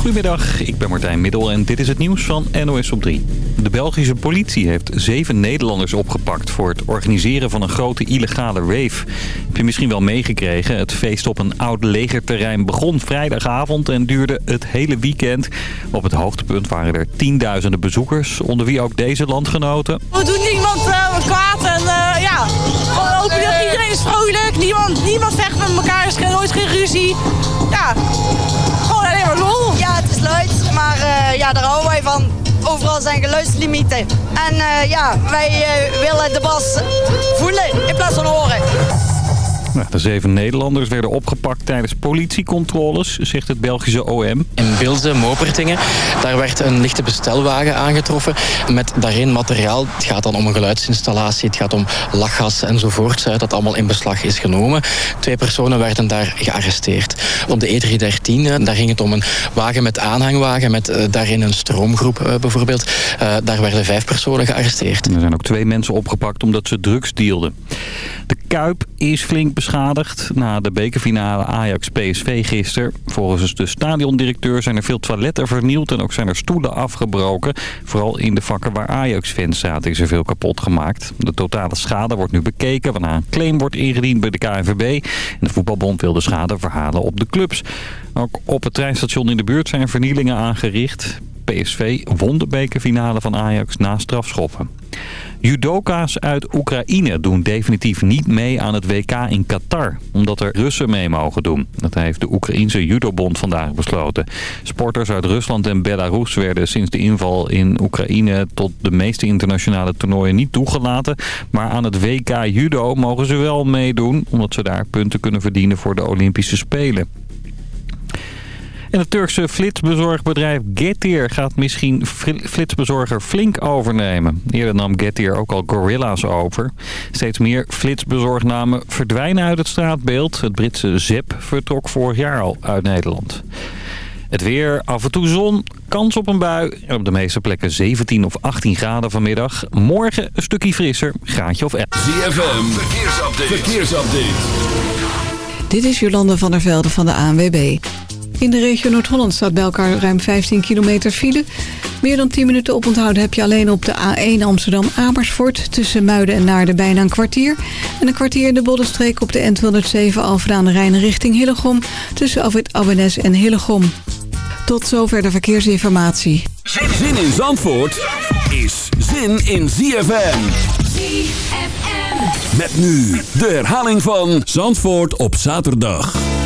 Goedemiddag, ik ben Martijn Middel en dit is het nieuws van NOS op 3. De Belgische politie heeft zeven Nederlanders opgepakt voor het organiseren van een grote illegale rave. Heb je misschien wel meegekregen, het feest op een oud legerterrein begon vrijdagavond en duurde het hele weekend. Op het hoogtepunt waren er tienduizenden bezoekers, onder wie ook deze landgenoten. We doen niemand uh, kwaad en ja, iedereen is vrolijk, niemand, niemand vecht met elkaar, er is nooit geen ruzie. Ja, gewoon alleen maar lol. Ja, het is luid, maar uh, ja, daar houden wij van. Overal zijn geluidslimieten. En uh, ja, wij uh, willen de bas voelen in plaats van horen. De zeven Nederlanders werden opgepakt tijdens politiecontroles, zegt het Belgische OM. In Beelze, Mopertingen, daar werd een lichte bestelwagen aangetroffen met daarin materiaal. Het gaat dan om een geluidsinstallatie, het gaat om lachgas enzovoort, dat allemaal in beslag is genomen. Twee personen werden daar gearresteerd. Op de E313, daar ging het om een wagen met aanhangwagen, met uh, daarin een stroomgroep uh, bijvoorbeeld. Uh, daar werden vijf personen gearresteerd. En er zijn ook twee mensen opgepakt omdat ze drugs dealden. De Kuip is flink beschadigd na de bekerfinale Ajax-PSV gisteren. Volgens de stadiondirecteur zijn er veel toiletten vernield en ook zijn er stoelen afgebroken. Vooral in de vakken waar Ajax-fans zaten is er veel kapot gemaakt. De totale schade wordt nu bekeken waarna een claim wordt ingediend bij de KNVB. De voetbalbond wil de schade verhalen op de clubs. Ook op het treinstation in de buurt zijn vernielingen aangericht. PSV won de bekerfinale van Ajax na strafschoppen. Judoka's uit Oekraïne doen definitief niet mee aan het WK in Qatar, omdat er Russen mee mogen doen. Dat heeft de Oekraïense judobond vandaag besloten. Sporters uit Rusland en Belarus werden sinds de inval in Oekraïne tot de meeste internationale toernooien niet toegelaten. Maar aan het WK judo mogen ze wel meedoen, omdat ze daar punten kunnen verdienen voor de Olympische Spelen. En het Turkse flitsbezorgbedrijf Getir gaat misschien flitsbezorger Flink overnemen. Eerder nam Getir ook al Gorilla's over. Steeds meer flitsbezorgnamen verdwijnen uit het straatbeeld. Het Britse ZEP vertrok vorig jaar al uit Nederland. Het weer, af en toe zon, kans op een bui. En op de meeste plekken 17 of 18 graden vanmiddag. Morgen een stukje frisser, graadje of 11. ZFM, verkeersupdate. verkeersupdate. Dit is Jolande van der Velde van de ANWB. In de regio Noord-Holland staat bij elkaar ruim 15 kilometer file. Meer dan 10 minuten oponthouden heb je alleen op de A1 Amsterdam-Amersfoort... tussen Muiden en Naarden bijna een kwartier. En een kwartier in de Boddenstreek op de N207 Alphen aan de Rijn richting Hillegom... tussen Alfred Abbenes en Hillegom. Tot zover de verkeersinformatie. Zin in Zandvoort is zin in ZFM. ZFM. Met nu de herhaling van Zandvoort op zaterdag.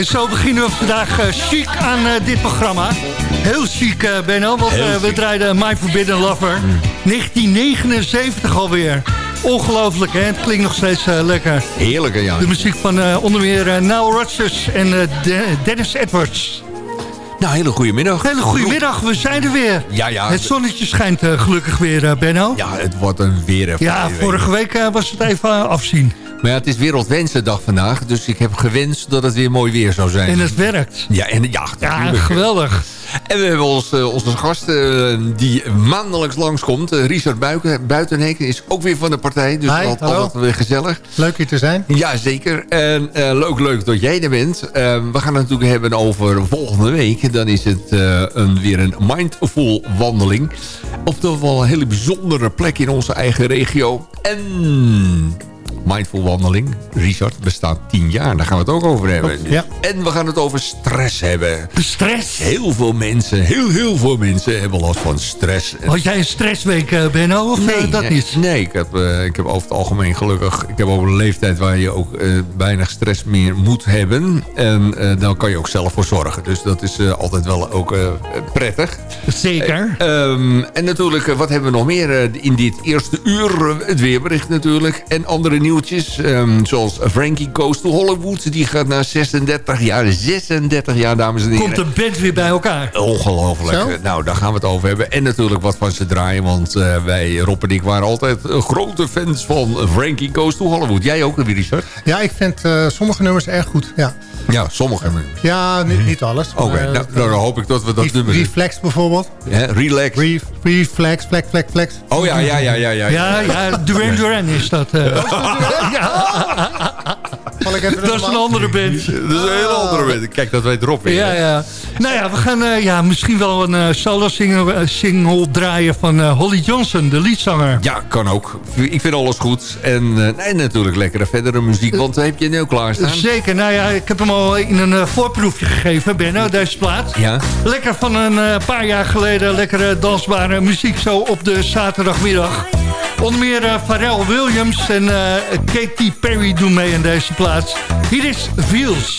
En zo beginnen we vandaag uh, chic aan uh, dit programma. Heel chic, uh, Benno, want we draaiden My Forbidden Lover. 1979 alweer. Ongelooflijk, hè? Het klinkt nog steeds lekker. Heerlijk, ja. De muziek van onder meer Nile Rodgers en Dennis Edwards. Nou, hele goede middag. Hele goede middag, we zijn er weer. Ja, ja. Het zonnetje schijnt gelukkig weer, Benno. Ja, het wordt een weer. Ja, vorige week was het even afzien. Maar ja, het is Wereldwensendag vandaag. Dus ik heb gewenst dat het weer mooi weer zou zijn. En het werkt. Ja, en, ja, ja geweldig. En we hebben ons, uh, onze gast uh, die maandelijks langskomt. Uh, Richard Buitenheken is ook weer van de partij. Dus Hi, altijd, altijd weer gezellig. Leuk hier te zijn. Ja, zeker. En leuk, leuk dat jij er bent. we gaan het natuurlijk hebben over volgende week. Dan is het een, weer een mindful wandeling. Op toch wel een hele bijzondere plek in onze eigen regio. En Mindful Wandeling, Richard, bestaat tien jaar. Daar gaan we het ook over hebben. Ja. En we gaan het over stress hebben. Stress? Heel veel mensen, heel heel veel mensen hebben last van stress. Had jij een stressweek, uh, Benno, of nee, dat nee, niet? Nee, ik heb, uh, ik heb over het algemeen gelukkig... Ik heb over een leeftijd waar je ook uh, weinig stress meer moet hebben. En dan kan je ook zelf voor zorgen. Dus dat is altijd wel ook prettig. Zeker. Um, en natuurlijk, wat hebben we nog meer in dit eerste uur? Het weerbericht natuurlijk. En andere nieuws nieuwtjes. Um, zoals Frankie Goes to Hollywood. Die gaat na 36 jaar. 36 jaar, dames en heren. Komt de band weer bij elkaar. Ongelooflijk. Zo? Nou, daar gaan we het over hebben. En natuurlijk wat van ze draaien. Want uh, wij, Rob en ik, waren altijd grote fans van Frankie Goes to Hollywood. Jij ook, Richard? Ja, ik vind uh, sommige nummers erg goed. Ja, ja sommige. Ja, niet, niet alles. Oké, okay, nou, nou, dan hoop ik dat we dat nummer... Reflex bijvoorbeeld. Ja, relax. Re reflex, flex, flex, flex. Oh ja, ja, ja, ja. Ja, ja, ja Duran Duran is dat. Uh. ja. dat is een andere band. Dat is een hele andere band. Kijk, dat weet Rob weer. Ja, ja. Nou ja, we gaan uh, ja, misschien wel een uh, solo-single single draaien van uh, Holly Johnson, de liedzanger. Ja, kan ook. Ik vind alles goed. En nee, natuurlijk lekkere verdere muziek, want heb je nu klaarstaan? Zeker. Nou ja, ik heb hem in een voorproefje gegeven, Benno, deze plaat. Ja. Lekker van een paar jaar geleden, lekkere dansbare muziek zo op de zaterdagmiddag. Onder meer uh, Pharrell Williams en Katy Perry doen mee in deze plaats. Hier is Feels.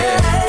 yeah.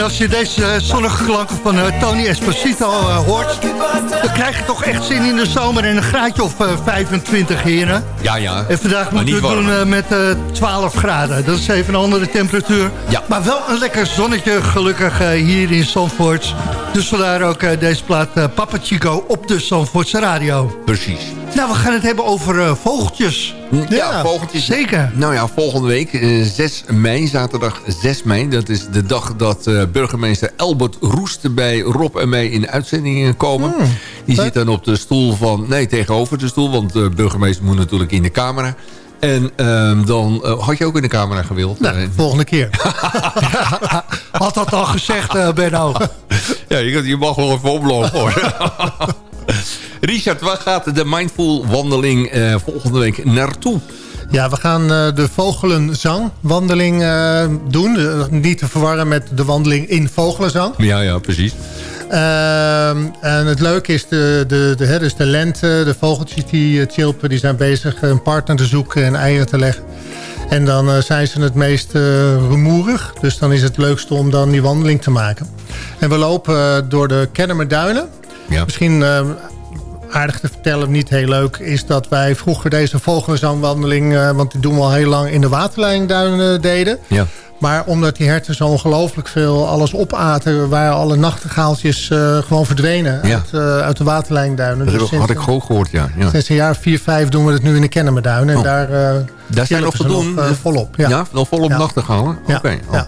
En als je deze eh, zonnige klanken van eh, Tony Esposito eh, hoort... dan krijg je toch echt zin in de zomer en een graadje of eh, 25 heren. Ja, ja. En vandaag moeten we doen met eh 12 graden. Dat is even een andere temperatuur. Ja. Maar wel een lekker zonnetje gelukkig hier in Zandvoort. Dus vandaar ook deze plaat Papa Chico op de Zandvoortse radio. Precies. Nou, we gaan het hebben over eh, vogeltjes. Ja, vogeltjes. Zeker. Nou ja, volgende week, eh, 6 mei, zaterdag 6 mei. Dat is de dag dat eh, burgemeester Albert Roest bij Rob en mij in uitzendingen komen. Hmm. Die zit dan op de stoel van... Nee, tegenover de stoel, want de burgemeester moet natuurlijk in de camera. En ehm, dan eh, had je ook in de camera gewild. Nou, Eh, volgende keer. Had dat al gezegd, eh Benno? ja, je, je mag wel even oplopen hoor. Richard, waar gaat de Mindful wandeling eh, volgende week naartoe? Ja, we gaan eh, de Vogelenzang-wandeling eh, doen. Niet te verwarren met de wandeling in Vogelenzang. Ja, ja, precies. Ehm, en het leuke is, de, de, de, hè, dus de lente, de vogeltjes die chilpen... die zijn bezig een partner te zoeken en eieren te leggen. En dan zijn ze het meest rumoerig. Dus dan is het leukste om dan die wandeling te maken. En we lopen door de Kennemerduinen. Ja. Misschien eh, aardig te vertellen, niet heel leuk... is dat wij vroeger deze vogelenzangwandeling... eh, want die doen we al heel lang in de waterlijnduinen deden... Ja. Maar omdat die herten zo ongelooflijk veel alles opaten... waren alle nachtegaaltjes eh, gewoon verdwenen Ja. uit, eh, uit de waterlijnduinen. Dat Dus had ik ook gehoord, ja. ja. Sinds een jaar of vier, vijf doen we het nu in de Kennemerduinen. En Oh. daar, eh Daar zijn nog te ze doen? nog, eh, volop. Ja. Ja, nog volop nachtegalen? Ja, Oké. oh.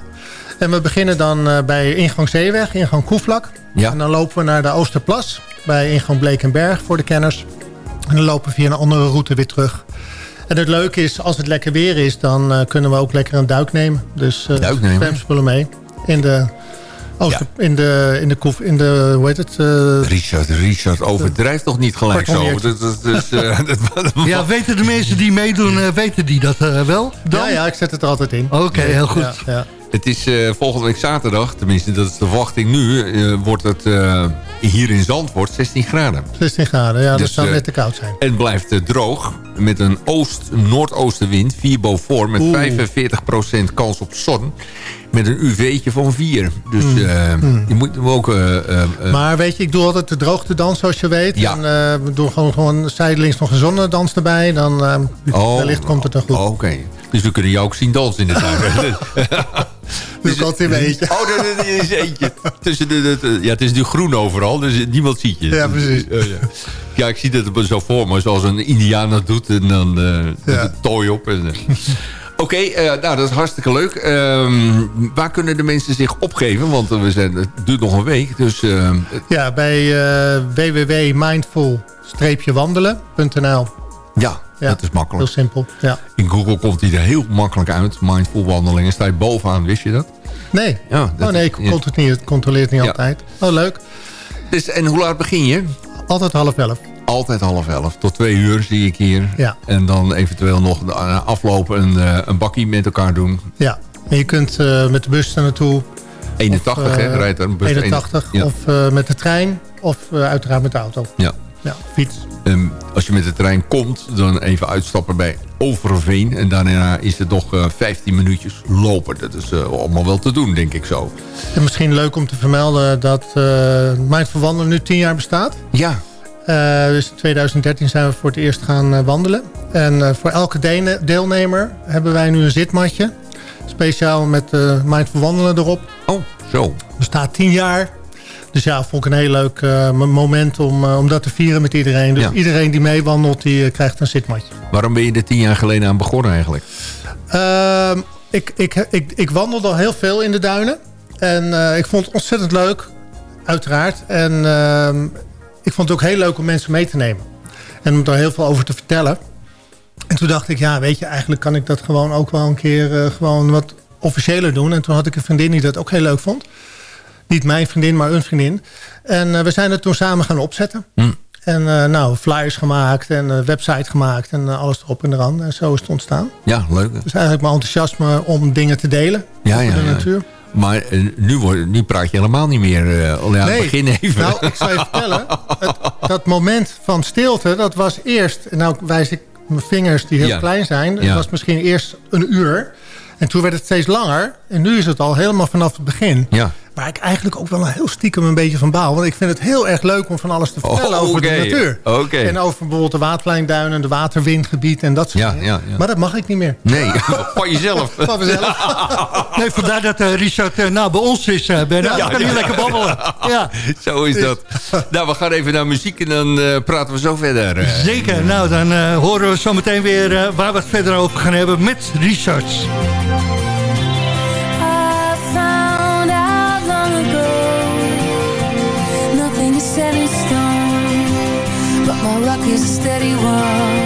En we beginnen dan eh, bij ingang Zeeweg, ingang Koevlak. Ja. En dan lopen we naar de Oosterplas bij ingang Blekenberg voor de kenners. En dan lopen we via een andere route weer terug. En het leuke is, als het lekker weer is, dan eh, kunnen we ook lekker een duik nemen. Dus eh Duik nemen? zwemspullen mee. In de, Ooster, in de, in de, koef, in de, hoe heet het? eh, Richard, Richard, overdrijf toch niet gelijk zo. Dat, dat, eh, dat- Ja, weten de mensen die meedoen, eh, weten die dat eh, wel? Dan? ja, ja, ik zet het er altijd in. Oké, heel goed. Ja, ja. Het is eh, volgende week zaterdag, tenminste dat is de verwachting nu, eh, wordt het eh, hier in Zandvoort 16 graden. 16 graden, ja, dat Dus, zou eh, net te koud zijn. En blijft droog met een oost-noordoostenwind, 4 boven met Oeh. 45% kans op zon. Met een UV'tje van 4. Dus eh, je moet hem ook... Maar weet je, ik doe altijd de droogtedans zoals je weet. Ja. En uh, we doen gewoon, gewoon zijdelings nog een zonnedans erbij. Dan uh, oh, wellicht komt het dan goed. Oké. Dus we kunnen jou ook zien dansen in de tuin. dus dat in eentje. Oh, is eentje. Tussen de, ja, het is nu groen overal, dus niemand ziet je. Ja, precies. Oh, ja. ja, ik zie dat zo voor me, zoals een indiaan dat doet. En dan Ja. de tooi op. en, eh. Oké, eh, nou dat is hartstikke leuk. Ehm, waar kunnen de mensen zich opgeven? Want we zijn, het duurt nog een week. Dus Ja, bij uh, www.mindful-wandelen.nl ja, Ja, dat is Heel makkelijk. simpel, ja. In Google komt hij er heel makkelijk uit. Mindful wandelingen. Sta je bovenaan, wist je dat? Nee, Ja, dat oh nee, ik controleer het niet, het controleert niet Ja. altijd. Oh, leuk. Dus, en hoe laat begin je? Altijd half elf. Altijd half elf. Tot twee uur zie ik hier. Ja. En dan eventueel nog aflopen een, eh, een bakkie met elkaar doen. Ja, en je kunt uh, met de bus er naartoe. 81 of, hè, rijdt er een bus. 81, Ja. of uh, met de trein, of uiteraard met de auto. Ja. Ja, fiets. Ehm, als je met de trein komt, dan even uitstappen bij Overveen. En daarna is het nog uh, 15 minuutjes lopen. Dat is uh, allemaal wel te doen, denk ik zo. En misschien leuk om te vermelden dat uh, Mindful Wandelen nu 10 jaar bestaat. Ja. Dus in 2013 zijn we voor het eerst gaan wandelen. En voor elke de deelnemer hebben wij nu een zitmatje. Speciaal met Mindful Wandelen erop. Oh, zo. Bestaat 10 jaar. Dus ja, vond ik een heel leuk uh, moment om, uh, om dat te vieren met iedereen. Dus Ja. iedereen die meewandelt, die uh, krijgt een zitmatje. Waarom ben je er tien jaar geleden aan begonnen eigenlijk? Ehm, ik, ik, ik, ik wandelde al heel veel in de duinen. En eh, ik vond het ontzettend leuk, uiteraard. En ehm, ik vond het ook heel leuk om mensen mee te nemen. En om daar heel veel over te vertellen. En toen dacht ik, ja, weet je, eigenlijk kan ik dat gewoon ook wel een keer eh, gewoon wat officiëler doen. En toen had ik een vriendin die dat ook heel leuk vond. Niet mijn vriendin, maar een vriendin. En uh, we zijn het toen samen gaan opzetten. Hm. En uh, nou, flyers gemaakt en uh, website gemaakt en alles erop en eraan. En zo is het ontstaan. Ja, leuk. Dus eigenlijk mijn enthousiasme om dingen te delen ja, over ja, de ja. natuur. Maar nu, word, nu praat je helemaal niet meer. Ja, nee, begin even. Nou, ik zal je vertellen. Het, dat moment van stilte, dat was eerst... Nou wijs ik mijn vingers die heel ja. klein zijn. Het ja. was misschien eerst een uur. En toen werd het steeds langer. En nu is het al helemaal vanaf het begin. Ja. Waar ik eigenlijk ook wel heel stiekem een beetje van baal. Want ik vind het heel erg leuk om van alles te vertellen oh, over de natuur. Okay. En over bijvoorbeeld de waterlijnduinen, de waterwindgebied en dat soort ja, dingen. Ja, ja. Maar dat mag ik niet meer. Nee, van jezelf. van mezelf. nee, vandaar dat uh, Richard uh, nou bij ons is, uh, Ben. Ja, dan kan hij lekker babbelen. Ja. Zo is dat. nou, we gaan even naar muziek en dan uh, praten we zo verder. Zeker. Nou, dan horen we zo meteen weer waar we het verder over gaan hebben met Richard. A steady one.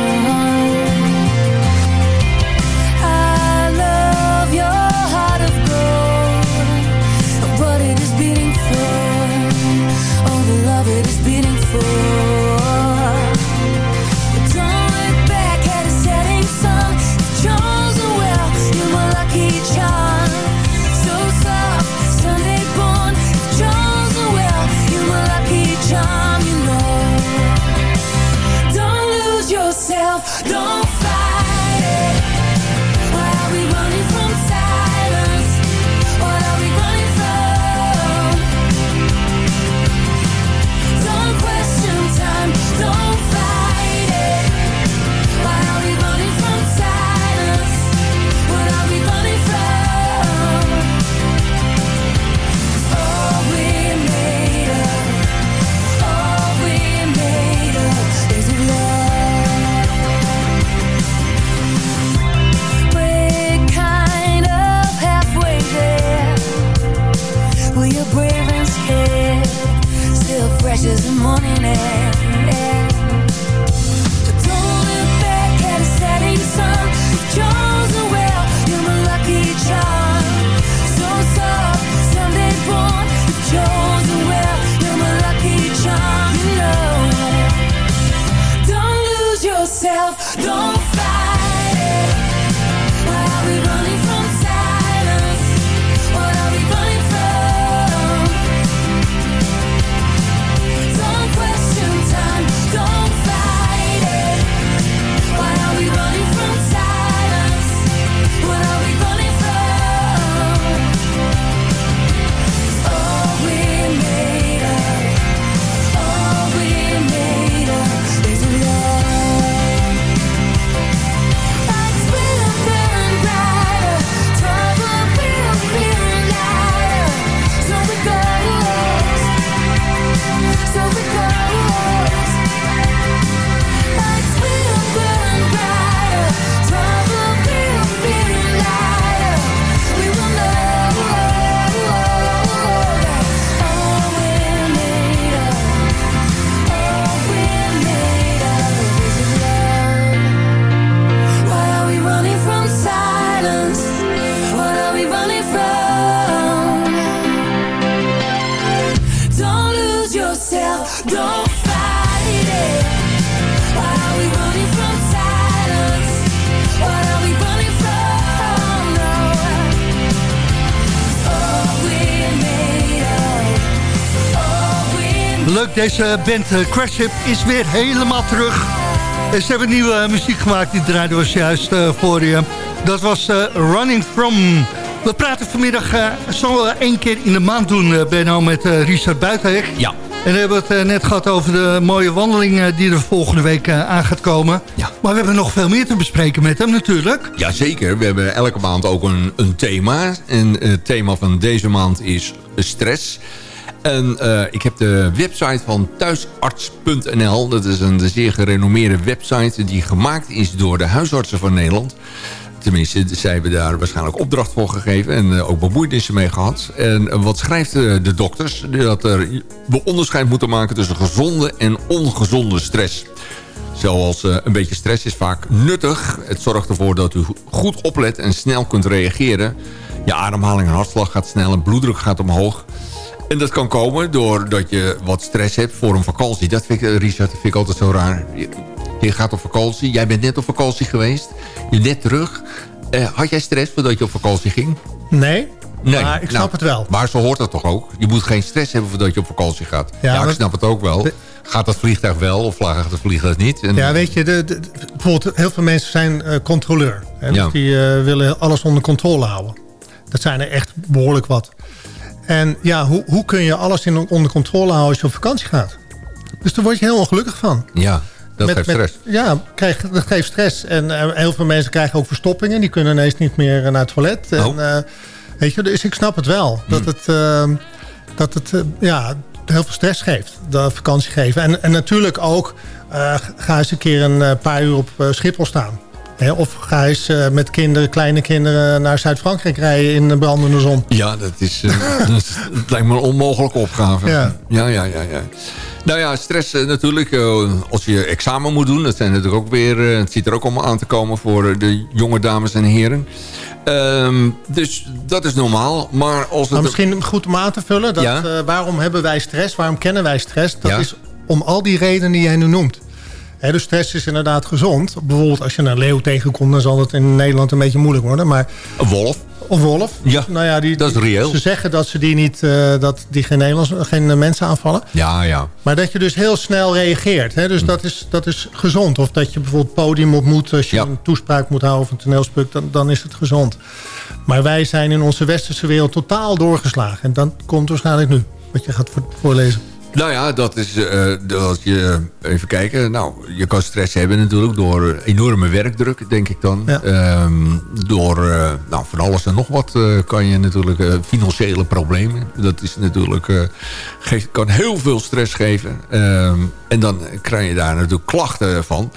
Deze band eh, Crash Ship is weer helemaal terug. En ze hebben nieuwe eh, muziek gemaakt, die draaiden we juist eh, voor je. Dat was Running From. We praten vanmiddag, we één keer in de maand doen, Benno, met Richard Buitenhek. Ja. En we hebben het net gehad over de mooie wandeling die er volgende week aan gaat komen. Ja. Maar we hebben nog veel meer te bespreken met hem natuurlijk. Jazeker, we hebben elke maand ook een, een thema. En het thema van deze maand is stress. En uh, ik heb de website van thuisarts.nl. Dat is een zeer gerenommeerde website die gemaakt is door de huisartsen van Nederland. Tenminste, zij hebben daar waarschijnlijk opdracht voor gegeven en uh, ook bemoeienissen mee gehad. En uh, wat schrijft de dokters? Dat er, we onderscheid moeten maken tussen gezonde en ongezonde stress. Zoals een beetje stress is vaak nuttig. Het zorgt ervoor dat u goed oplet en snel kunt reageren. Je ademhaling en hartslag gaat snel en bloeddruk gaat omhoog. En dat kan komen doordat je wat stress hebt voor een vakantie. Dat vind ik, Richard, vind ik altijd zo raar. Je, je gaat op vakantie, jij bent net op vakantie geweest. Je net terug. Uh, had jij stress voordat je op vakantie ging? Nee, Nee, maar ik snap nou, het wel. Maar zo hoort dat toch ook? Je moet geen stress hebben voordat je op vakantie gaat. Ja, Ja, ik snap het ook wel. Gaat dat vliegtuig wel of gaat het vliegtuig niet? En, Ja, weet je, de, bijvoorbeeld heel veel mensen zijn eh, controleur. Hè, dus die eh, willen alles onder controle houden. Dat zijn er echt behoorlijk wat. En ja, hoe, hoe kun je alles in, onder controle houden als je op vakantie gaat? Dus daar word je heel ongelukkig van. ja, dat Met- geeft met- stress. ja, krijg, dat geeft stress. En eh, heel veel mensen krijgen ook verstoppingen. Die kunnen ineens niet meer eh, naar het toilet. En, Oh. eh, weet je, dus ik snap het wel. Dat Hmm. het, eh, dat het ja, heel veel stress geeft. Dat vakantie geven. En, en natuurlijk ook, ga eens een keer een paar uur op Schiphol staan. Of ga eens eh, met kinderen, kleine kinderen naar Zuid-Frankrijk rijden in de brandende zon. Ja, dat is, eh, dat lijkt me een onmogelijke opgave. Ja. ja, ja, ja. ja. Nou ja, stress eh, natuurlijk. als je examen moet doen, dat zijn natuurlijk ook weer... het ziet er ook allemaal aan te komen voor de jonge dames en heren. Ehm, dus dat is normaal. Maar als het... Maar misschien goed om aan te vullen. Dat, Ja. waarom hebben wij stress? Waarom kennen wij stress? Dat Ja. is om al die redenen die jij nu noemt. Hè, dus stress is inderdaad gezond. Bijvoorbeeld als je een leeuw tegenkomt... dan zal het in Nederland een beetje moeilijk worden. Maar Een wolf. Of wolf. Ja, nou ja die, dat is reëel. Ze zeggen dat ze die niet, eh, dat die geen, Nederlands, geen eh, mensen aanvallen. Ja, ja. Maar dat je dus heel snel reageert. Hè? Dus dat, is, dat is gezond. Of dat je bijvoorbeeld podium op moet. Als je een toespraak moet houden of een toneelstuk. Dan, dan is het gezond. Maar wij zijn in onze westerse wereld totaal doorgeslagen. En dan komt waarschijnlijk nu. Wat je gaat voor- voorlezen. Nou ja, dat is eh, dat je, even kijken. Nou, je kan stress hebben natuurlijk door eh, enorme werkdruk, denk ik dan. Ehm, door eh, nou, van alles en nog wat eh, kan je natuurlijk eh, financiële problemen. Dat is natuurlijk, eh, geeft, kan heel veel stress geven. Ehm, en dan krijg je daar natuurlijk klachten van.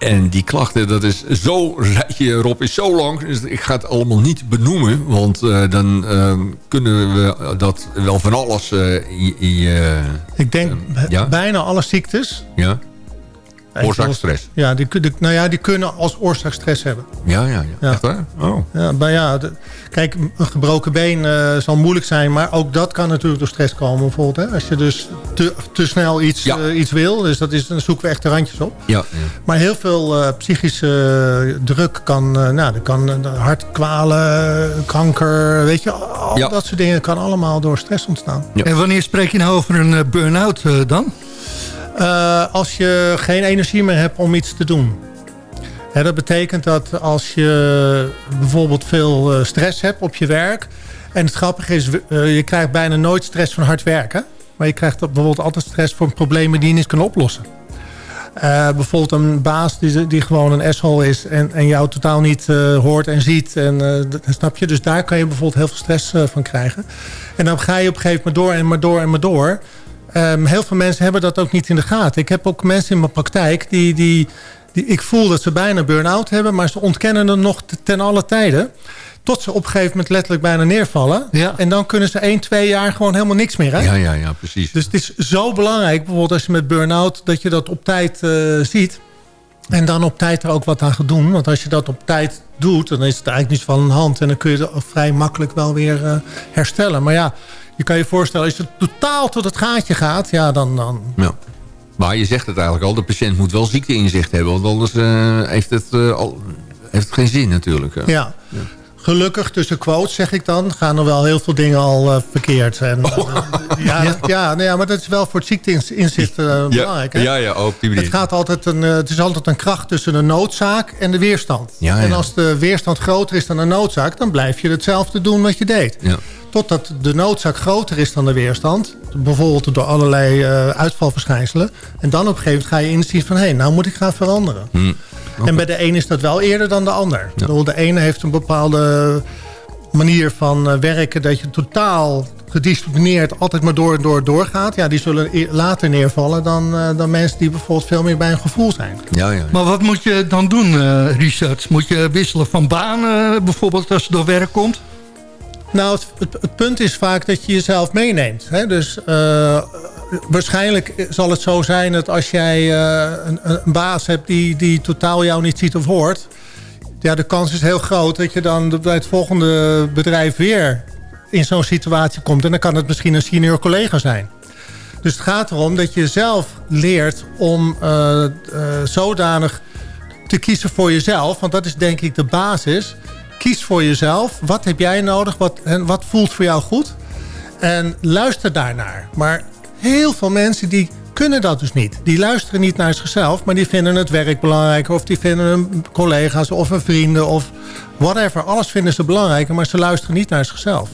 En die klachten, dat is zo, rijtje Rob, is zo lang. Dus ik ga het allemaal niet benoemen. Want eh, dan ehm, kunnen we dat wel van alles eh, in, in je- Ik denk ja? bijna alle ziektes. Ja. Oorzaakstress. Ja, die, kun- die- nou ja, die kunnen als oorzaak stress hebben. Ja, ja, ja. Ja. Echt waar? Oh. Ja, maar ja, de- kijk, een gebroken been eh, zal moeilijk zijn, maar ook dat kan natuurlijk door stress komen. Bijvoorbeeld, hè? als je dus te, te snel iets, eh, iets wil, dus dat is, dan zoeken we echt de randjes op. Ja, Maar heel veel eh, psychische druk kan, eh, nou, dat kan hartkwalen, kanker, weet je, al Ja. dat soort dingen kan allemaal door stress ontstaan. En wanneer spreek je nou over een burn-out eh, dan? Eh, als je geen energie meer hebt om iets te doen. Dat betekent dat als je bijvoorbeeld veel eh, stress hebt op je werk... en het grappige is, eh, je krijgt bijna nooit stress van hard werken... maar je krijgt bijvoorbeeld altijd stress voor problemen die je niet kan oplossen. Bijvoorbeeld een baas die, die gewoon een asshole is... en, en jou totaal niet hoort en ziet. En, snap je? Dus daar kan je bijvoorbeeld heel veel stress van krijgen. En dan ga je op een gegeven moment door en maar door en maar door... Ehm, heel veel mensen hebben dat ook niet in de gaten. Ik heb ook mensen in mijn praktijk die, die, die ik voel dat ze bijna burn-out hebben, maar ze ontkennen het nog te- ten alle tijden. Tot ze op een gegeven moment letterlijk bijna neervallen. En dan kunnen ze 1, 2 jaar gewoon helemaal niks meer. Hè? Ja, ja, ja, precies. Dus het is zo belangrijk, bijvoorbeeld als je met burn-out, dat je dat op tijd eh, ziet. En dan op tijd er ook wat aan gaat doen. Want als je dat op tijd doet, dan is het eigenlijk niet van een hand. En dan kun je het vrij makkelijk wel weer eh, herstellen. Maar ja, je kan je voorstellen, als je totaal tot het gaatje gaat, ja, dan... dan Ja. Maar je zegt het eigenlijk al, de patiënt moet wel ziekteinzicht hebben. Want anders eh, heeft, het, eh, al, heeft het geen zin natuurlijk. eh. Ja. Gelukkig tussen quotes, zeg ik dan, gaan er wel heel veel dingen al eh, verkeerd. En, Oh. ja, ja, nou ja, maar dat is wel voor het ziekteinzicht belangrijk. Hè? ja, ja, op die manier. Het, gaat altijd een, het is altijd een kracht tussen de noodzaak en de weerstand. Ja, En ja. als de weerstand groter is dan de noodzaak... dan blijf je hetzelfde doen wat je deed. Ja. Totdat de noodzaak groter is dan de weerstand. Bijvoorbeeld door allerlei eh, uitvalverschijnselen. En dan op een gegeven moment ga je inzien van... hé, hey, nou moet ik gaan veranderen. Hm. En bij de een is dat wel eerder dan de ander. Ik bedoel, De ene heeft een bepaalde manier van eh, werken... dat je totaal gedisciplineerd altijd maar door en door doorgaat. Ja, die zullen e- later neervallen dan, eh, dan mensen die bijvoorbeeld veel meer bij een gevoel zijn. Ja, ja. Maar wat moet je dan doen, eh Richard? Moet je wisselen van baan eh, bijvoorbeeld als je door werk komt? Nou, het, punt is vaak dat je jezelf meeneemt. Hè? Dus eh, waarschijnlijk zal het zo zijn dat als jij eh, een, een baas hebt die, die totaal jou niet ziet of hoort... ja, de kans is heel groot dat je dan bij het volgende bedrijf weer in zo'n situatie komt. En dan kan het misschien een senior collega zijn. Dus het gaat erom dat je zelf leert om eh, zodanig te kiezen voor jezelf. Want dat is denk ik de basis. Kies voor jezelf. Wat heb jij nodig? Wat, en wat voelt voor jou goed? En luister daarnaar. Maar heel veel mensen die kunnen dat dus niet. Die luisteren niet naar zichzelf, maar die vinden het werk belangrijker... of die vinden hun collega's of hun vrienden of whatever. Alles vinden ze belangrijker, maar ze luisteren niet naar zichzelf.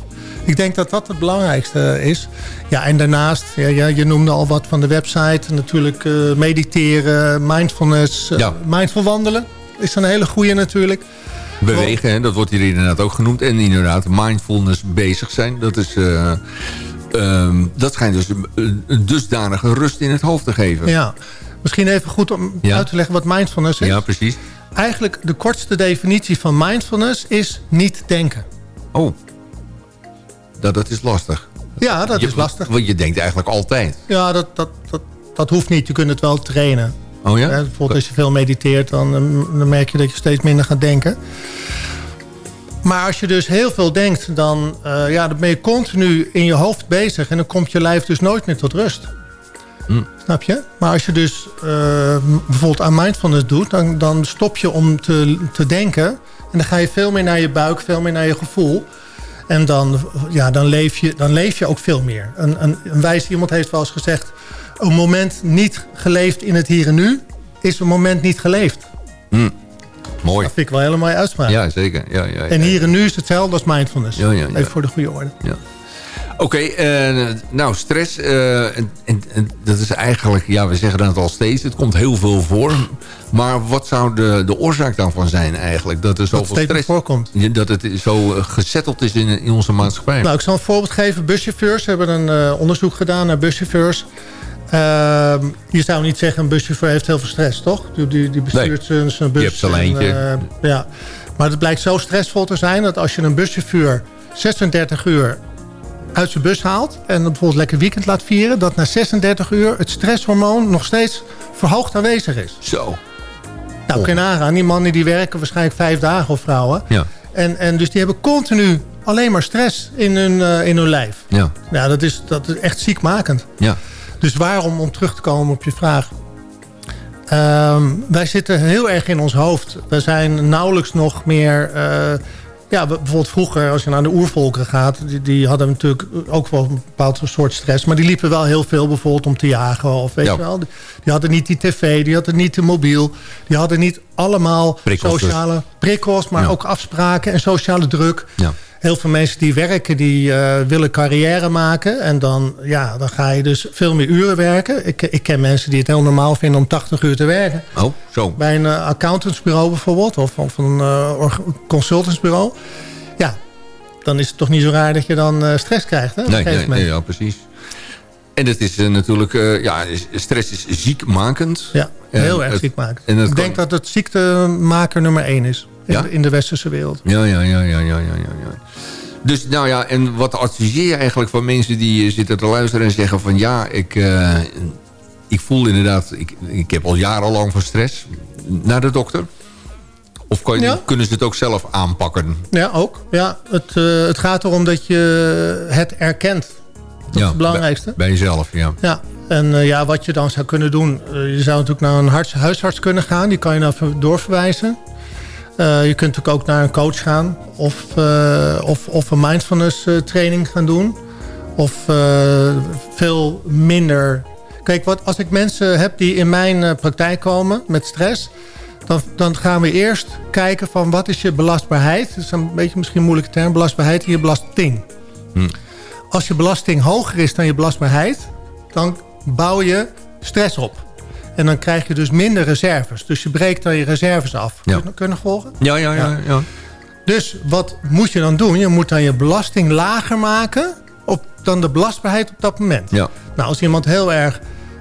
Ik denk dat dat het belangrijkste is. Ja, en daarnaast, ja, ja, je noemde al wat van de website. Natuurlijk eh, mediteren, mindfulness, eh, Ja. mindful wandelen. Is een hele goede natuurlijk. Bewegen, hè, dat wordt hier inderdaad ook genoemd. En inderdaad, mindfulness bezig zijn. Dat, is, eh, ehm, dat schijnt dus een, een dusdanige rust in het hoofd te geven. Ja, misschien even goed om Ja. uit te leggen wat mindfulness is. Ja, precies. Eigenlijk de kortste definitie van mindfulness is niet denken. Oh, dat, dat is lastig. Ja, dat Je- is lastig. Want je denkt eigenlijk altijd. Ja, dat, dat, dat, dat hoeft niet. Je kunt het wel trainen. Oh ja? Hè, bijvoorbeeld als je veel mediteert, dan, eh, dan merk je dat je steeds minder gaat denken. Maar als je dus heel veel denkt, dan, eh, ja, dan ben je continu in je hoofd bezig. En dan komt je lijf dus nooit meer tot rust. Hm. Snap je? Maar als je dus eh, bijvoorbeeld aan mindfulness doet... Dan, dan stop je om te, te denken. En dan ga je veel meer naar je buik, veel meer naar je gevoel. En dan, ja, dan, leef, je, dan leef je ook veel meer. Een, een, een wijs iemand heeft wel eens gezegd... een moment niet geleefd in het hier en nu... is een moment niet geleefd. Hm. Mooi. Dat vind ik wel een hele mooie uitspraak. Ja, zeker. Ja, ja, ja. En hier en nu is hetzelfde als mindfulness. Even voor de goede orde. Ja. Oké, eh, nou stress, eh, en, en, en dat is eigenlijk, ja we zeggen dat al steeds, het komt heel veel voor. Maar wat zou de, de oorzaak daarvan zijn eigenlijk? Dat er zoveel stress voorkomt. Dat het zo eh, gezetteld is in, in onze maatschappij. Nou, ik zal een voorbeeld geven. Buschauffeurs hebben een onderzoek gedaan naar buschauffeurs. Ehm, je zou niet zeggen, een buschauffeur heeft heel veel stress, toch? Die, die, die bestuurt zijn, zijn bus. Je hebt zijn en, lijntje. eh, ja. Maar het blijkt zo stressvol te zijn... dat als je een buschauffeur 36 uur uit zijn bus haalt... en bijvoorbeeld lekker weekend laat vieren... dat na 36 uur het stresshormoon nog steeds verhoogd aanwezig is. Zo. Nou, kun je nagaan. Die mannen die werken waarschijnlijk vijf dagen of vrouwen. Ja. En, en dus die hebben continu alleen maar stress in hun, eh, in hun lijf. Ja. Ja, dat is, dat is echt ziekmakend. Ja. Dus waarom, om terug te komen op je vraag... Ehm, wij zitten heel erg in ons hoofd. We zijn nauwelijks nog meer... eh, ja, bijvoorbeeld vroeger, als je naar de oervolkeren gaat... Die, die hadden natuurlijk ook wel een bepaald soort stress... maar die liepen wel heel veel bijvoorbeeld om te jagen. Of weet Ja. je wel, die, die hadden niet die tv, die hadden niet de mobiel... die hadden niet allemaal Prikkels dus. sociale prikkels... maar Ja. ook afspraken en sociale druk. Ja. Heel veel mensen die werken, die eh, willen carrière maken. En dan, ja, dan ga je dus veel meer uren werken. Ik, ik ken mensen die het heel normaal vinden om 80 uur te werken. Oh, zo. Bij een eh, accountantsbureau bijvoorbeeld. Of, of een eh, consultantsbureau. Ja, dan is het toch niet zo raar dat je dan stress krijgt. Hè, Nee, nee, ja, precies. En het is natuurlijk, ja, stress is ziekmakend. Ja, heel erg ziekmakend. Ik denk dat het ziektemaker nummer één is. In, Ja? de, in de westerse wereld. Ja, ja, ja, ja, ja, ja, ja. Dus nou ja, en wat adviseer je eigenlijk van mensen die eh, zitten te luisteren en zeggen van ja, ik, eh, ik voel inderdaad, ik, ik heb al jarenlang van stress. Naar de dokter? Of Ja. kunnen ze het ook zelf aanpakken? Ja, ook. Ja, het, eh, het gaat erom dat je het erkent. Dat is het belangrijkste. Bij, bij jezelf, ja. Ja, en ja, wat je dan zou kunnen doen... je zou natuurlijk naar een huisarts kunnen gaan. Die kan je dan ver- doorverwijzen. Eh, je kunt natuurlijk ook naar een coach gaan. Of, eh, of, of een mindfulness eh, training gaan doen. Of veel minder... Kijk, wat, als ik mensen heb die in mijn praktijk komen met stress... Dan, dan gaan we eerst kijken van wat is je belastbaarheid. Dat is een beetje misschien een moeilijke term. Belastbaarheid en je belasting. Hm. Als je belasting hoger is dan je belastbaarheid... dan bouw je stress op. En dan krijg je dus minder reserves. Dus je breekt dan je reserves af. Ja. Kun- Kunnen volgen? Ja, ja, ja. ja. Dus wat moet je dan doen? Je moet dan je belasting lager maken... Op, dan de belastbaarheid op dat moment. ja. Nou, als iemand heel erg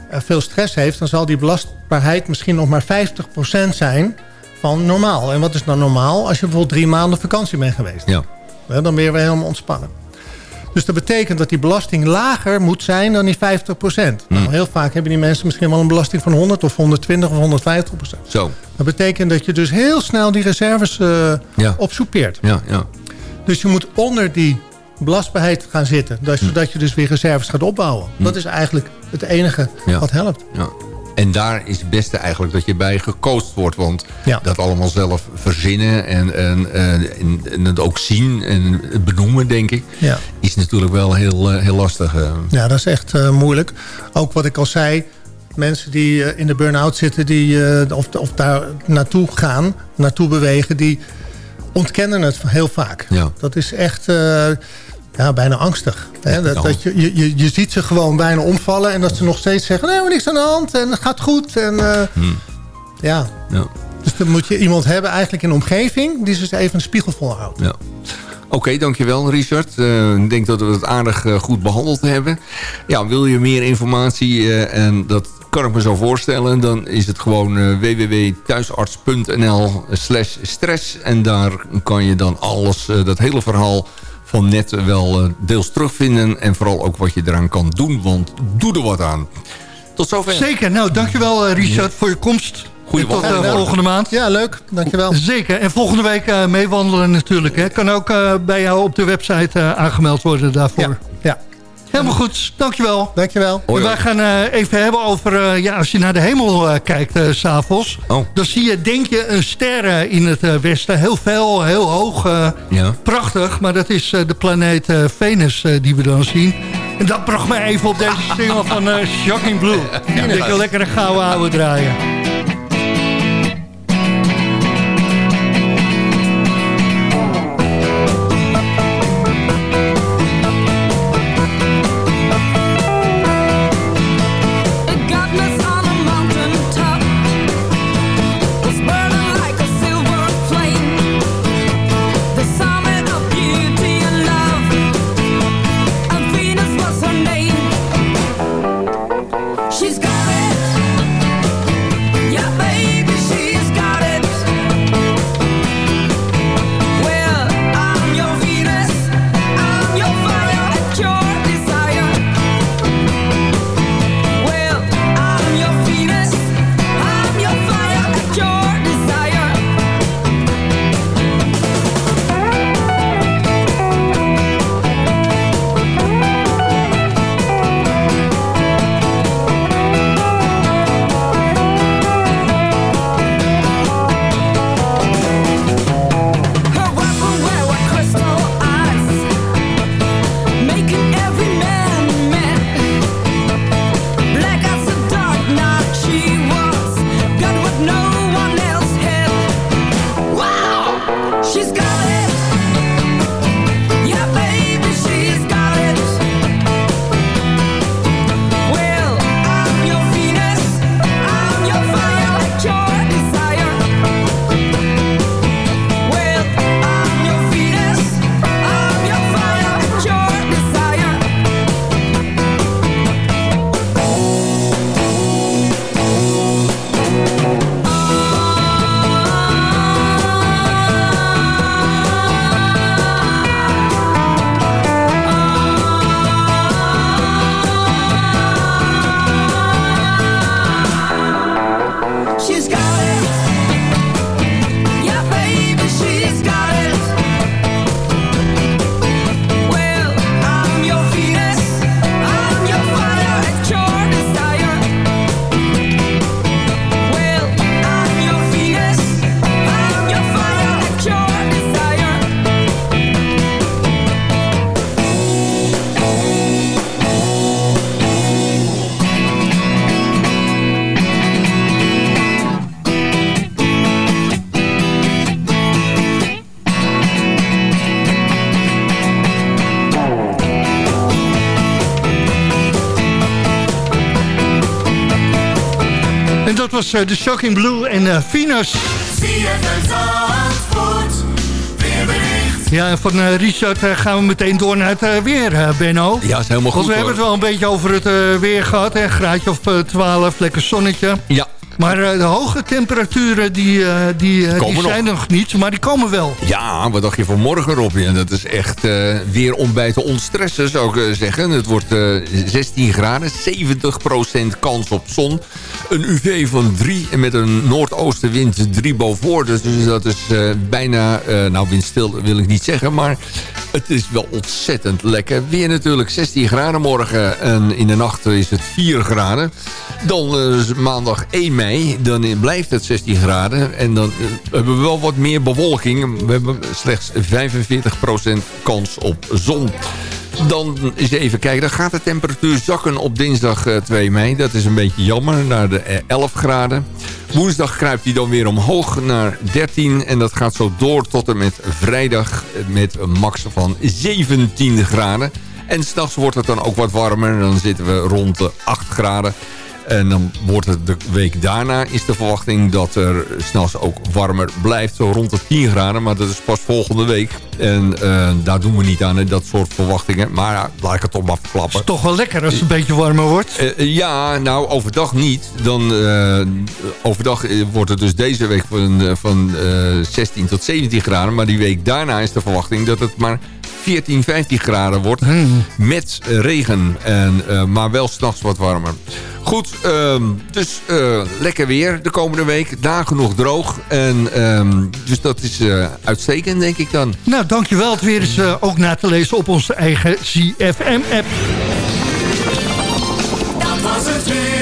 eh, veel stress heeft... dan zal die belastbaarheid misschien nog maar 50% zijn van normaal. En wat is dan normaal? Als je bijvoorbeeld drie maanden vakantie bent geweest. ja. Dan ben je weer helemaal ontspannen. Dus dat betekent dat die belasting lager moet zijn dan die 50%. Nou, heel vaak hebben die mensen misschien wel een belasting van 100 of 120 of 150%. Zo. Dat betekent dat je dus heel snel die reserves eh Ja. opsoepeert. Ja, ja. Dus je moet onder die belastbaarheid gaan zitten. Dus. Zodat je dus weer reserves gaat opbouwen. Dat is eigenlijk het enige Ja. wat helpt. Ja. En daar is het beste eigenlijk dat je bij gecoacht wordt. Want Ja. dat allemaal zelf verzinnen en, en, eh, en, en het ook zien en benoemen, denk ik... Ja. is natuurlijk wel heel, eh, heel lastig. eh. Ja, dat is echt moeilijk. Ook wat ik al zei, mensen die in de burn-out zitten... Die, of, of daar naartoe gaan, naartoe bewegen... die ontkennen het heel vaak. Ja. Dat is echt ja, bijna angstig. Hè? Dat, Ja. dat je, je, je, je ziet ze gewoon bijna omvallen... en dat ze nog steeds zeggen, nee, maar niks aan de hand... en het gaat goed. En, eh, ja. Ja. Dus dan moet je iemand hebben eigenlijk in de omgeving... die ze even een spiegel volhoudt. Ja. Oké, dankjewel Richard. Eh, ik denk dat we het aardig eh, goed behandeld hebben. Ja, wil je meer informatie en dat kan ik me zo voorstellen... dan is het gewoon eh, www.thuisarts.nl slash stress. En daar kan je dan alles, dat hele verhaal van net wel eh, deels terugvinden. En vooral ook wat je eraan kan doen, want doe er wat aan. Tot zover. Zeker. Nou, dankjewel eh, Richard voor je komst. Goeie tot eh, wandeling. volgende maand. Ja, leuk. Dankjewel. Zeker. En volgende week eh, meewandelen natuurlijk. Hè. Kan ook eh, bij jou op de website eh, aangemeld worden daarvoor. Ja. ja. Helemaal goed, dankjewel. Dankjewel. En wij gaan eh, even hebben over, eh, ja, als je naar de hemel eh, kijkt s s'avonds... Oh. dan zie je, denk je, een ster in het westen. Heel fel, heel hoog, eh, Ja. prachtig. Maar dat is eh, de planeet eh, Venus eh, die we dan zien. En dat bracht mij even op deze single van eh, Shocking Blue. Ik denk een lekkere gouden oude draaien. Was eh, de Shocking Blue en eh, Venus. Ja, en van eh, Richard gaan we meteen door naar het weer, eh, Benno. Ja, is helemaal Want goed we hebben het wel een beetje over het eh, weer gehad. Hè? Een graadje of eh, 12, lekker zonnetje. Ja. Maar eh, de hoge temperaturen die, eh, die, eh, die nog. zijn nog niet, maar die komen wel. Ja, wat dacht je van morgen, Robin? Dat is echt eh, weer ontbijten ontstressen, zou ik zeggen. Het wordt eh, 16 graden, 70% kans op zon. Een UV van 3 en met een noordoostenwind 3 boven. Dus dat is bijna, nou windstil wil ik niet zeggen, maar het is wel ontzettend lekker. Weer natuurlijk 16 graden morgen en in de nacht is het 4 graden. Dan eh, is maandag 1 mei, dan blijft het 16 graden. En dan eh, hebben we wel wat meer bewolking. We hebben slechts 45% kans op zon. Dan eens even kijken, dan gaat de temperatuur zakken op dinsdag eh, 2 mei. Dat is een beetje jammer, naar de eh, 11 graden. Woensdag kruipt hij dan weer omhoog naar 13. En dat gaat zo door tot en met vrijdag eh, met een max van 17 graden. En s'nachts wordt het dan ook wat warmer. Dan zitten we rond de 8 graden. En dan wordt het de week daarna is de verwachting dat er s'nachts ook warmer blijft. Zo rond de 10 graden, maar dat is pas volgende week. En eh, daar doen we niet aan, hè, dat soort verwachtingen. Maar ja, laat ik het toch maar verklappen. Is toch wel lekker als het een beetje warmer wordt. Eh, ja, nou overdag niet. Dan, eh, overdag eh, wordt het dus deze week van, eh, van eh, 16 tot 17 graden. Maar die week daarna is de verwachting dat het maar 14, 15 graden wordt. Hmm. Met regen, en, eh, maar wel s'nachts wat warmer. Goed, ehm, dus eh, lekker weer de komende week. Dagen nog droog. En, ehm, dus dat is eh, uitstekend, denk ik dan. Nou, dankjewel. Het weer is ook na te lezen op onze eigen CFM-app. Dat was het.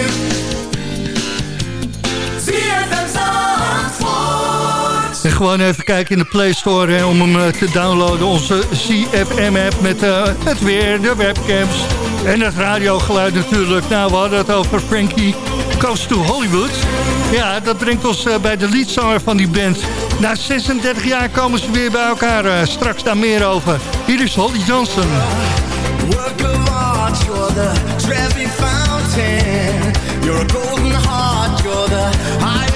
Gewoon even kijken in de Play Store om hem eh, te downloaden. Onze CFM-app met eh, het weer, de webcams en het radiogeluid natuurlijk. Nou, we hadden het over Frankie Goes to Hollywood. Ja, dat brengt ons eh, bij de leadzanger van die band. Na 36 jaar komen ze weer bij elkaar. straks daar meer over. Hier is Holly Johnson. Work of the fountain. You're a golden heart, you're the highest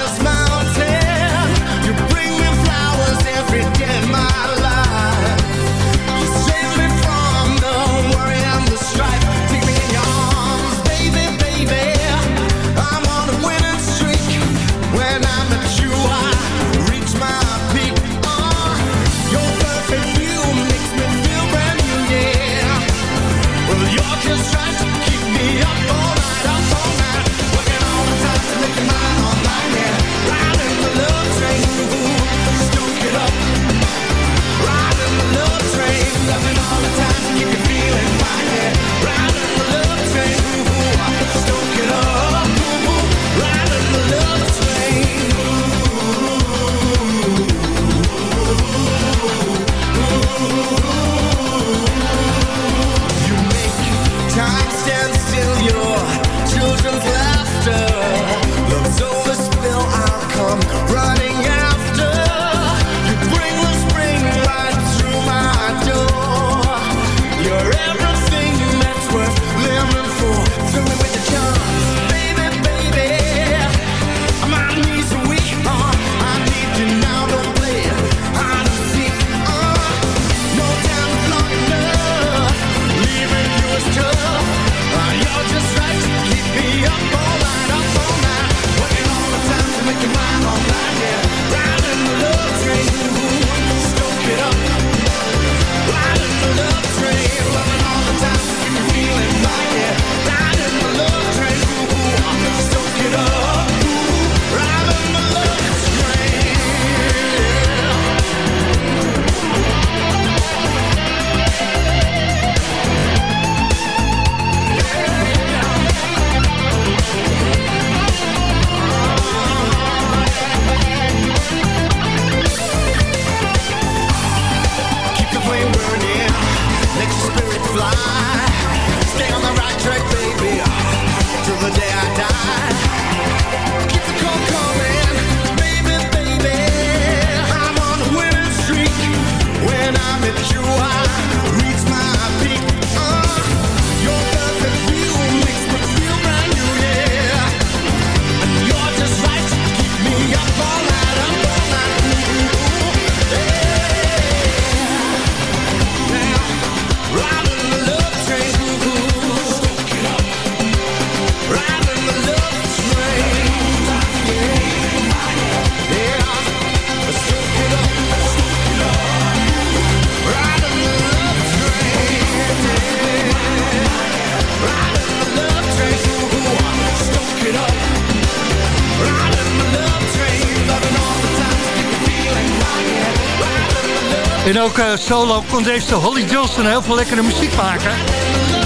ook eh, solo kon deze Holly Johnson heel veel lekkere muziek maken.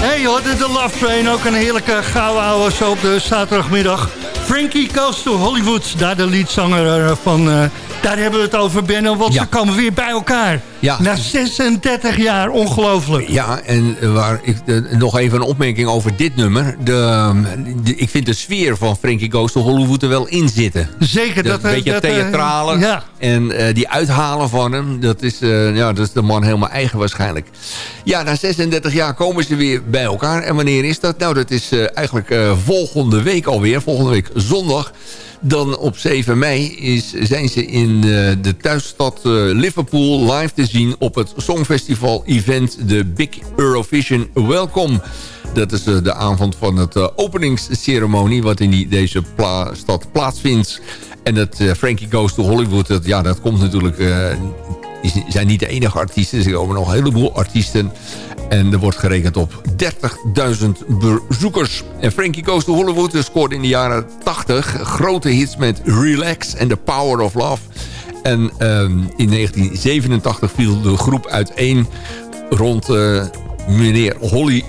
Hey, hoor, de Love Train, ook een heerlijke gouden ouwe zo op de zaterdagmiddag. Frankie Goes to Hollywood, daar de leadzanger eh, van... eh, daar hebben we het over, Benno, want Ja. ze komen weer bij elkaar. Ja. Na 36 jaar, ongelooflijk. Ja, en waar ik, eh, nog even een opmerking over dit nummer. De, de- ik vind de sfeer van Frankie Goes to Hollywood er wel in zitten. Zeker. Dat, Dat, eh, beetje dat, eh, theatrale. ja. En eh, die uithalen van hem, dat is, eh, ja, dat is de man helemaal eigen waarschijnlijk. Ja, na 36 jaar komen ze weer bij elkaar. En wanneer is dat? Nou, dat is eh, eigenlijk eh, volgende week alweer. Volgende week zondag. Dan op 7 mei is, zijn ze in eh, de thuisstad eh, Liverpool live te zien... op het Songfestival event de Big Eurovision Welcome. Dat is eh, de avond van het openingsceremonie... wat in die, deze stad plaatsvindt. En dat Frankie Goes to Hollywood, dat, ja, dat komt natuurlijk... is, zijn niet de enige artiesten. Er komen nog een heleboel artiesten. En er wordt gerekend op 30.000 bezoekers. En Frankie Goes to Hollywood scoorde in de jaren 80 grote hits met Relax en The Power of Love. En ehm, in 1987 viel de groep uiteen rond eh, meneer Holly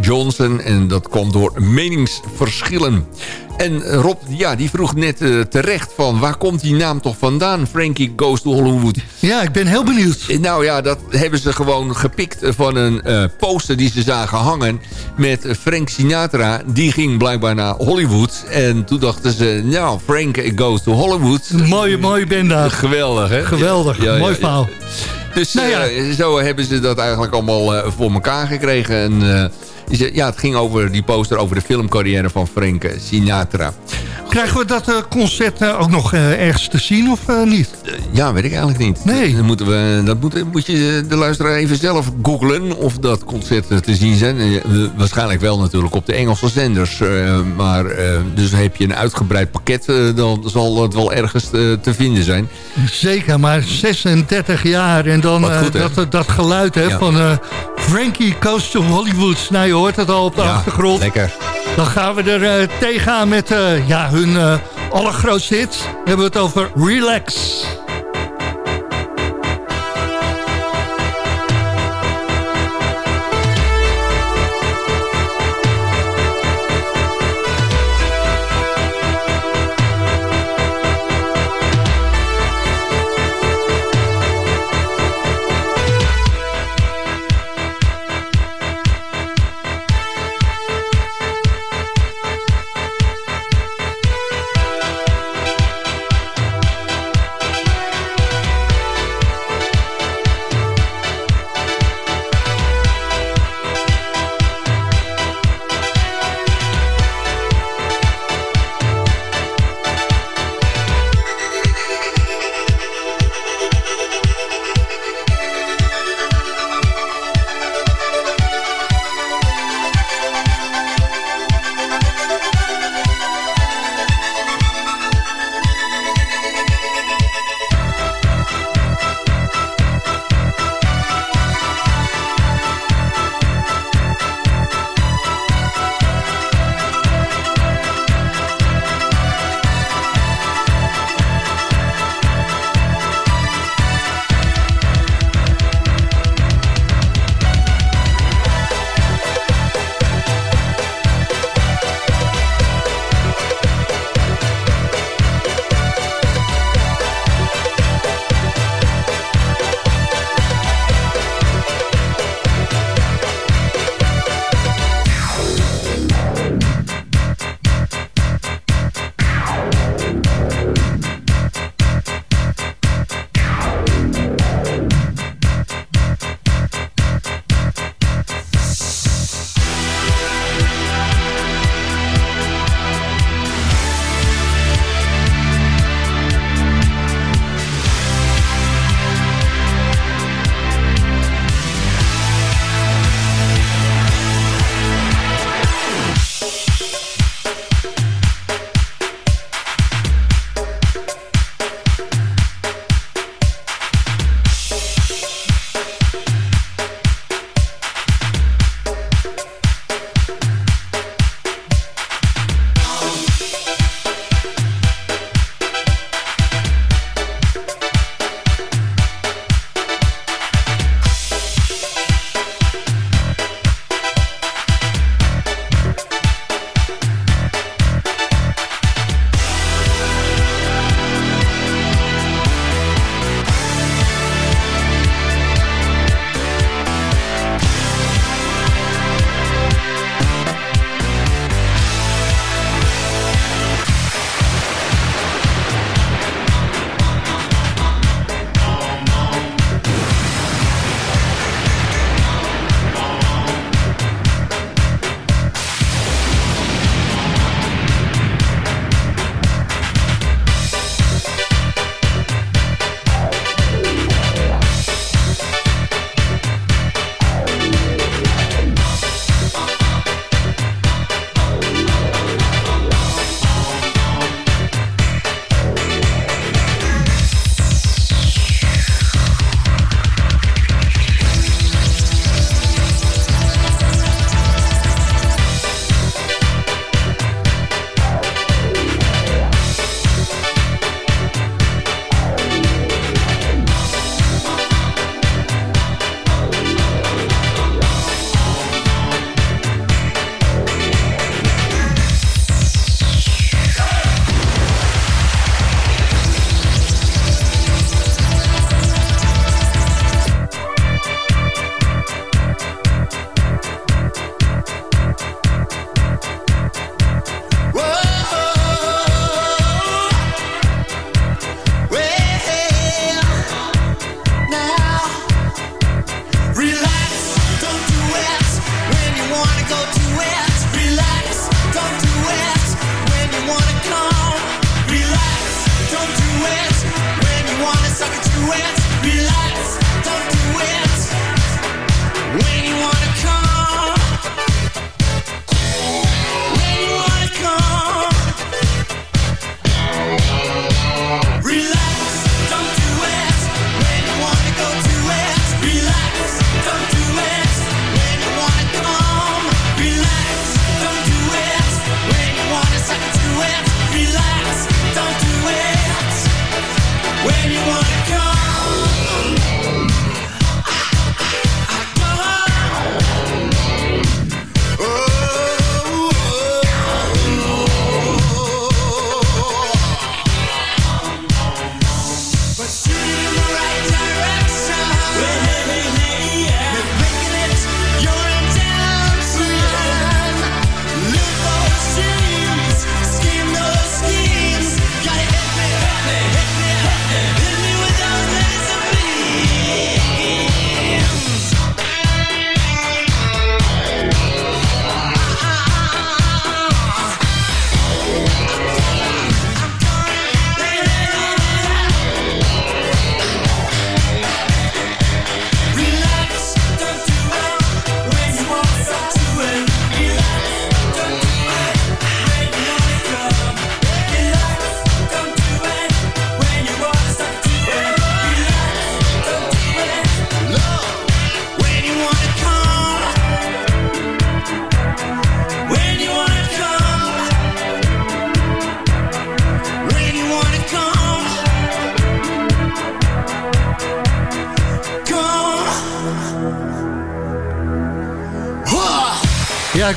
Johnson. En dat kwam door meningsverschillen. En Rob, ja, die vroeg net eh, terecht van... waar komt die naam toch vandaan, Frankie Goes to Hollywood? Ja, ik ben heel benieuwd. Eh, Nou ja, dat hebben ze gewoon gepikt van een eh, poster die ze zagen hangen... met Frank Sinatra. Die ging blijkbaar naar Hollywood. En toen dachten ze, nou, Frank Goes to Hollywood. Mooie, mooie band daar. Geweldig, hè? Geweldig, Ja, ja, mooi ja. verhaal. Dus Nou ja. eh, zo hebben ze dat eigenlijk allemaal eh, voor elkaar gekregen. En, eh, ja, het ging over die poster over de filmcarrière van Frank Sinatra. Krijgen we dat eh, concert eh, ook nog eh, ergens te zien of niet? Ja, weet ik eigenlijk niet. Nee. Dan moeten we, dat moet, moet je de luisteraar even zelf googlen of dat concert te zien zijn. Waarschijnlijk wel natuurlijk op de Engelse zenders. maar dus heb je een uitgebreid pakket, dan zal het wel ergens te vinden zijn. Zeker, maar 36 jaar en dan goed, dat, dat geluid hè, Ja. van Frankie Coast to Hollywood. Nou, hoort het al op de Ja, achtergrond. lekker. Dan gaan we er eh, tegenaan met eh, ja, hun eh, allergrootste hit. Dan hebben we het over. Relax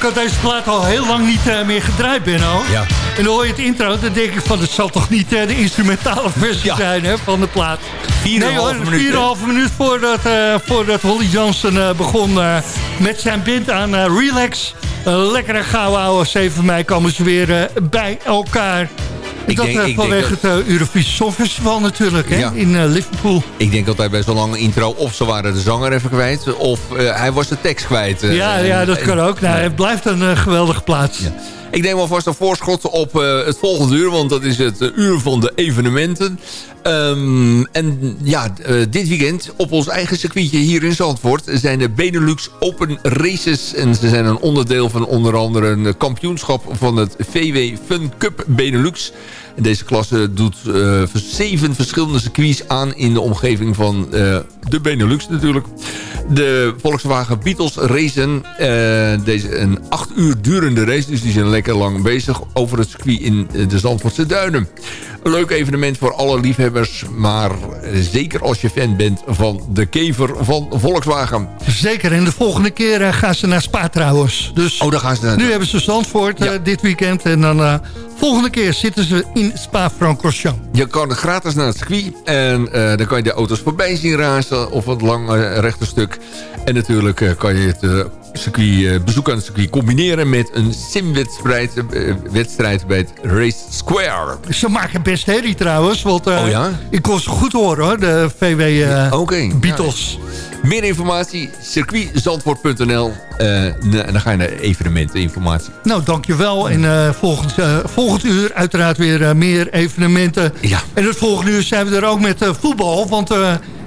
Had deze plaat al heel lang niet eh, meer gedraaid, Benno. Ja. En dan hoor je het intro, dan denk ik van... het zal toch niet eh, de instrumentale versie zijn hè, van de plaat. Vier en een nee, half minuut, voordat, eh, voordat Holly Johnson begon met zijn band aan Relax. Een lekkere gouden ouwe 7 mei komen ze weer bij elkaar. En Ik dat denk- eh, ik denk vanwege dat- het eh, Eurovisie Songfestival natuurlijk, hè, Ja. in eh, Liverpool. Ik denk altijd bij zo'n lange intro... of ze waren de zanger even kwijt... of hij was de tekst kwijt. ja, ja, dat kan ook. Nou. Het blijft een geweldige plaats. Ik neem alvast een voorschot op het volgende uur, want dat is het uur van de evenementen. Ehm, en ja, eh, dit weekend op ons eigen circuitje hier in Zandvoort zijn de Benelux Open Races. En ze zijn een onderdeel van onder andere een kampioenschap van het VW Fun Cup Benelux. En deze klasse doet eh, zeven verschillende circuits aan in de omgeving van eh, de Benelux natuurlijk. De Volkswagen Beatles racen. eh, deze een acht uur durende race. Dus die zijn lekker lang bezig over het circuit in de Zandvoortse Duinen. Een leuk evenement voor alle liefhebbers. Maar zeker als je fan bent van de kever van Volkswagen. Zeker, en de volgende keer eh, gaan ze naar Spa trouwens. Dus Oh, daar gaan ze naar. nu hebben ze Zandvoort eh, dit weekend. En dan volgende keer zitten ze in Spa-Francorchamps. Je kan gratis naar het circuit. En eh, dan kan je de auto's voorbij zien razen. Of het lang eh, rechte stuk. En natuurlijk eh, kan je het eh, circuit, eh, bezoek aan het circuit combineren met een simwedstrijd eh, wedstrijd bij het Race Square. Ze maken best herrie trouwens. Want eh, Oh ja? ik kon ze goed horen hoor, de VW Oké. Beatles. Meer informatie, circuitzandvoort.nl. en dan ga je naar evenementeninformatie. Nou, dankjewel. En eh, volgend, volgend uur uiteraard weer meer evenementen. Ja. En het volgende uur zijn we er ook met voetbal. Want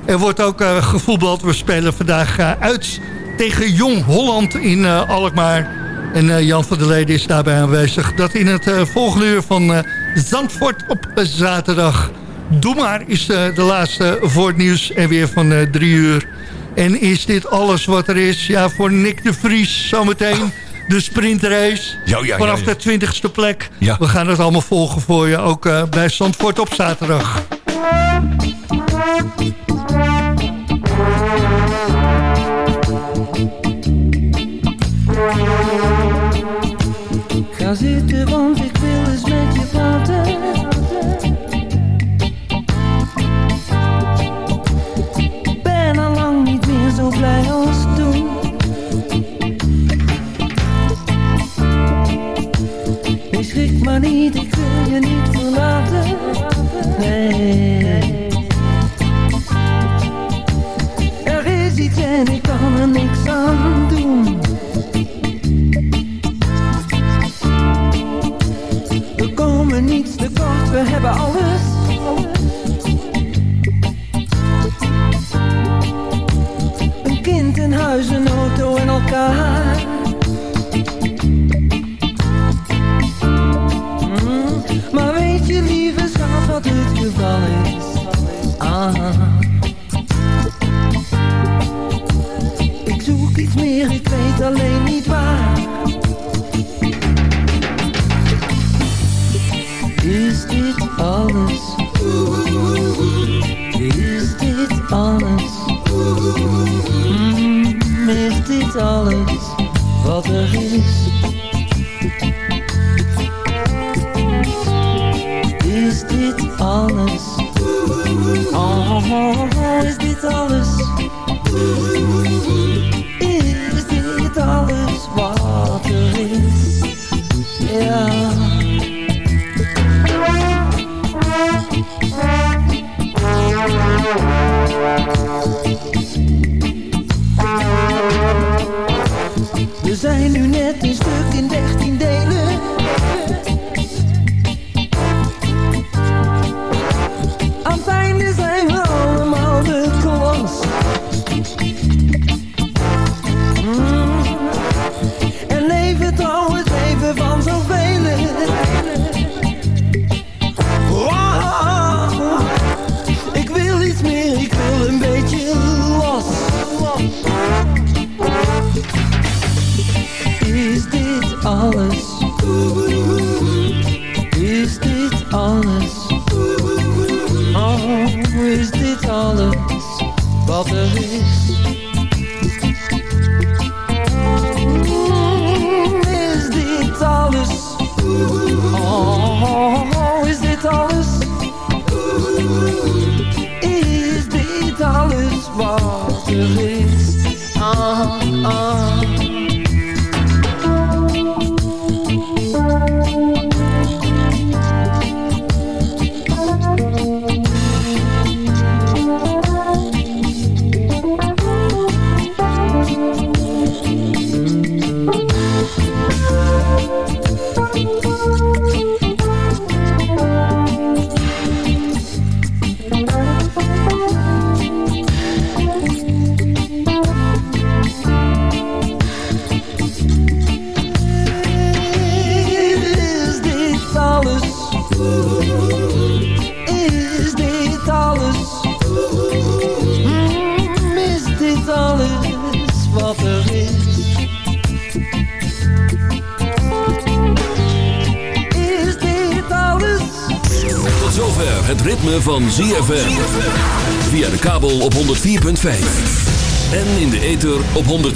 er wordt ook gevoetbald. We spelen vandaag uit tegen Jong Holland in eh, Alkmaar. En eh, Jan van der Leden is daarbij aanwezig. Dat in het eh, volgende uur van Zandvoort op zaterdag. Doe maar is de laatste voor het nieuws en weer van drie uur. En is dit alles wat er is? Ja, voor Nick de Vries zometeen de sprintrace. Ja, ja, ja, Vanaf de twintigste plek. We gaan het allemaal volgen voor je, ook bij Zandvoort op zaterdag. Ga zitten, want wat er is.